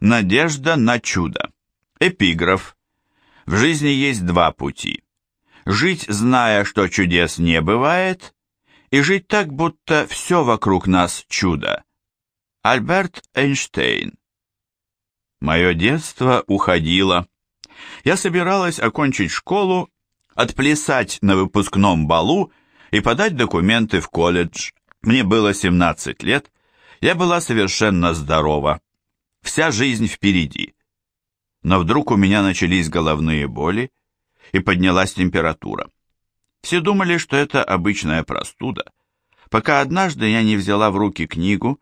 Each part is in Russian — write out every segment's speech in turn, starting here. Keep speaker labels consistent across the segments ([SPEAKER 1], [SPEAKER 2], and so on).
[SPEAKER 1] Надежда на чудо. Эпиграф. В жизни есть два пути. Жить, зная, что чудес не бывает, и жить так, будто все вокруг нас чудо. Альберт Эйнштейн. Мое детство уходило. Я собиралась окончить школу, отплясать на выпускном балу и подать документы в колледж. Мне было 17 лет, я была совершенно здорова. Вся жизнь впереди. Но вдруг у меня начались головные боли и поднялась температура. Все думали, что это обычная простуда, пока однажды я не взяла в руки книгу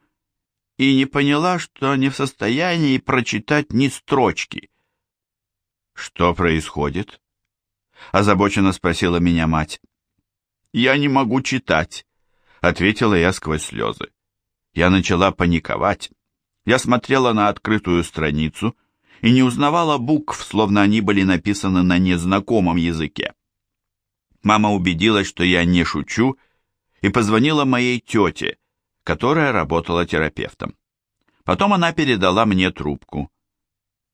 [SPEAKER 1] и не поняла, что не в состоянии прочитать ни строчки. «Что происходит?» — озабоченно спросила меня мать. «Я не могу читать», — ответила я сквозь слезы. Я начала паниковать. Я смотрела на открытую страницу и не узнавала букв, словно они были написаны на незнакомом языке. Мама убедилась, что я не шучу, и позвонила моей тете, которая работала терапевтом. Потом она передала мне трубку.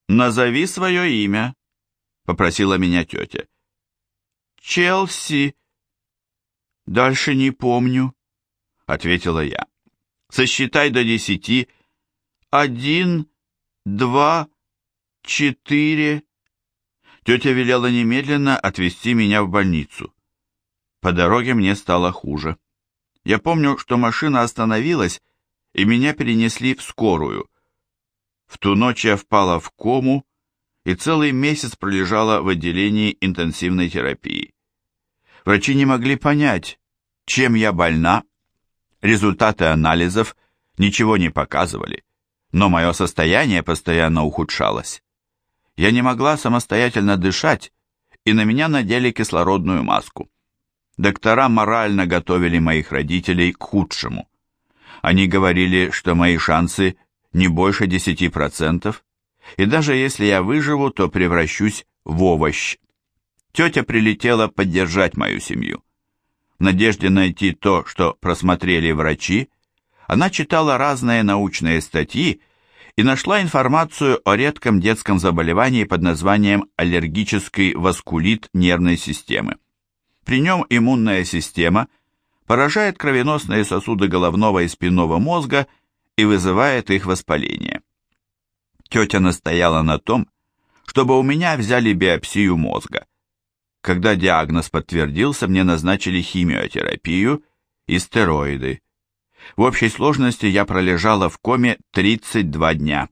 [SPEAKER 1] «Назови свое имя», — попросила меня тетя. «Челси». «Дальше не помню», — ответила я. «Сосчитай до десяти. Один, два, четыре...» Тетя велела немедленно отвезти меня в больницу. По дороге мне стало хуже. Я помню, что машина остановилась, и меня перенесли в скорую. В ту ночь я впала в кому и целый месяц пролежала в отделении интенсивной терапии. Врачи не могли понять, чем я больна. Результаты анализов ничего не показывали, но мое состояние постоянно ухудшалось. Я не могла самостоятельно дышать, и на меня надели кислородную маску. Доктора морально готовили моих родителей к худшему. Они говорили, что мои шансы не больше 10%, и даже если я выживу, то превращусь в овощ. Тетя прилетела поддержать мою семью. В надежде найти то, что просмотрели врачи, она читала разные научные статьи и нашла информацию о редком детском заболевании под названием аллергический васкулит нервной системы. При нем иммунная система поражает кровеносные сосуды головного и спинного мозга и вызывает их воспаление. Тетя настояла на том, чтобы у меня взяли биопсию мозга. Когда диагноз подтвердился, мне назначили химиотерапию и стероиды. В общей сложности я пролежала в коме 32 дня.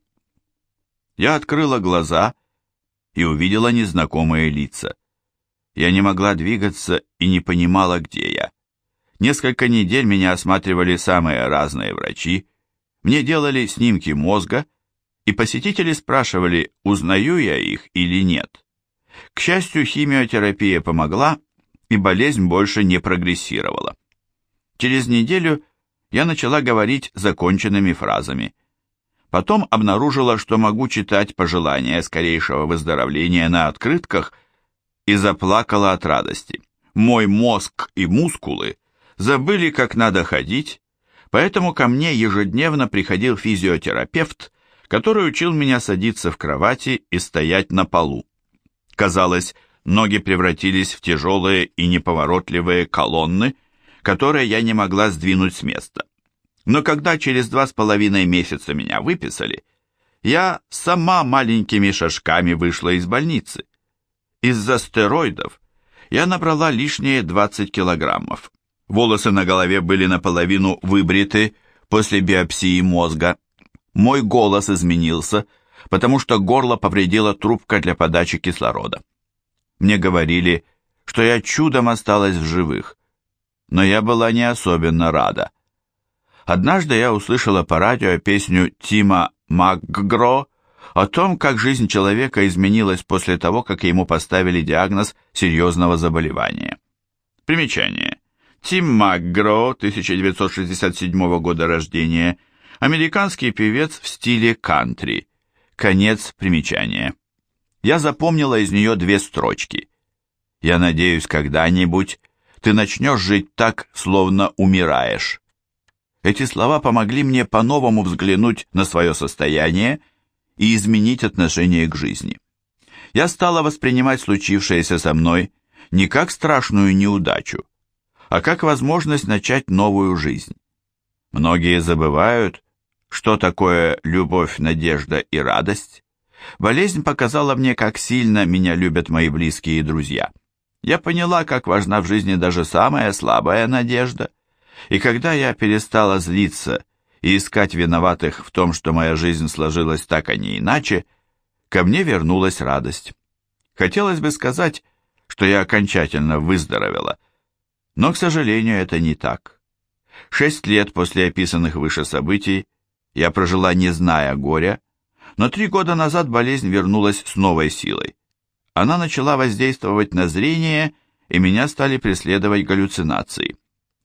[SPEAKER 1] Я открыла глаза и увидела незнакомые лица. Я не могла двигаться и не понимала, где я. Несколько недель меня осматривали самые разные врачи, мне делали снимки мозга, и посетители спрашивали, узнаю я их или нет. К счастью, химиотерапия помогла, и болезнь больше не прогрессировала. Через неделю я начала говорить законченными фразами. Потом обнаружила, что могу читать пожелания скорейшего выздоровления на открытках и заплакала от радости. Мой мозг и мускулы забыли, как надо ходить, поэтому ко мне ежедневно приходил физиотерапевт, который учил меня садиться в кровати и стоять на полу. Казалось, ноги превратились в тяжелые и неповоротливые колонны, которые я не могла сдвинуть с места. Но когда через два с половиной месяца меня выписали, я сама маленькими шажками вышла из больницы. Из-за стероидов я набрала лишние 20 килограммов. Волосы на голове были наполовину выбриты после биопсии мозга. Мой голос изменился, потому что горло повредила трубка для подачи кислорода. Мне говорили, что я чудом осталась в живых, но я была не особенно рада. Однажды я услышала по радио песню Тима МакГро о том, как жизнь человека изменилась после того, как ему поставили диагноз серьезного заболевания. Примечание. Тим МакГро, 1967 года рождения, американский певец в стиле кантри. Конец примечания. Я запомнила из нее две строчки. «Я надеюсь, когда-нибудь ты начнешь жить так, словно умираешь». Эти слова помогли мне по-новому взглянуть на свое состояние и изменить отношение к жизни. Я стала воспринимать случившееся со мной не как страшную неудачу, а как возможность начать новую жизнь. Многие забывают, что такое любовь, надежда и радость. Болезнь показала мне, как сильно меня любят мои близкие и друзья. Я поняла, как важна в жизни даже самая слабая надежда. И когда я перестала злиться и искать виноватых в том, что моя жизнь сложилась так, а не иначе, ко мне вернулась радость. Хотелось бы сказать, что я окончательно выздоровела, но, к сожалению, это не так. Шесть лет после описанных выше событий я прожила не зная горя, но три года назад болезнь вернулась с новой силой. Она начала воздействовать на зрение, и меня стали преследовать галлюцинации.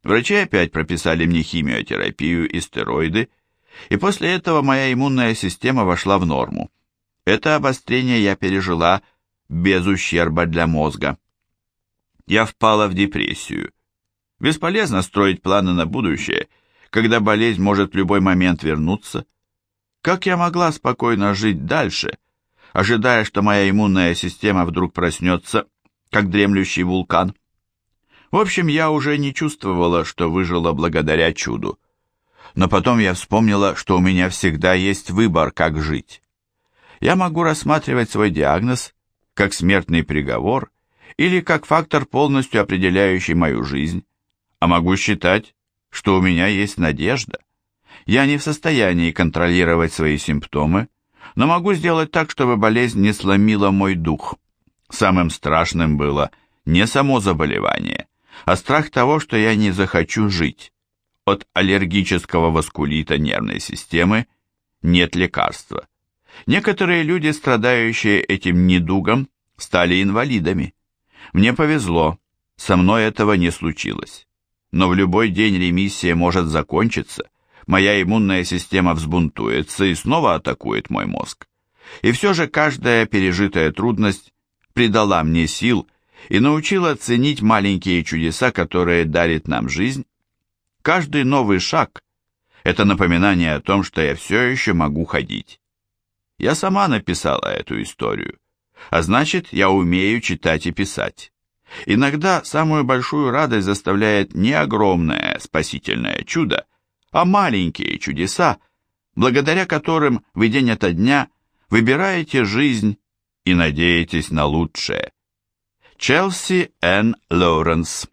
[SPEAKER 1] Врачи опять прописали мне химиотерапию и стероиды, и после этого моя иммунная система вошла в норму. Это обострение я пережила без ущерба для мозга. Я впала в депрессию. Бесполезно строить планы на будущее, когда болезнь может в любой момент вернуться. Как я могла спокойно жить дальше, ожидая, что моя иммунная система вдруг проснется, как дремлющий вулкан? В общем, я уже не чувствовала, что выжила благодаря чуду. Но потом я вспомнила, что у меня всегда есть выбор, как жить. Я могу рассматривать свой диагноз как смертный приговор или как фактор, полностью определяющий мою жизнь, а могу считать, что у меня есть надежда. Я не в состоянии контролировать свои симптомы, но могу сделать так, чтобы болезнь не сломила мой дух. Самым страшным было не само заболевание, а страх того, что я не захочу жить. От аллергического васкулита нервной системы нет лекарства. Некоторые люди, страдающие этим недугом, стали инвалидами. Мне повезло, со мной этого не случилось. Но в любой день ремиссия может закончиться, моя иммунная система взбунтуется и снова атакует мой мозг. И все же каждая пережитая трудность придала мне сил и научила ценить маленькие чудеса, которые дарит нам жизнь. Каждый новый шаг – это напоминание о том, что я все еще могу ходить. Я сама написала эту историю, а значит, я умею читать и писать. Иногда самую большую радость заставляет не огромное спасительное чудо, а маленькие чудеса, благодаря которым вы день ото дня выбираете жизнь и надеетесь на лучшее. Челси Н. Лоуренс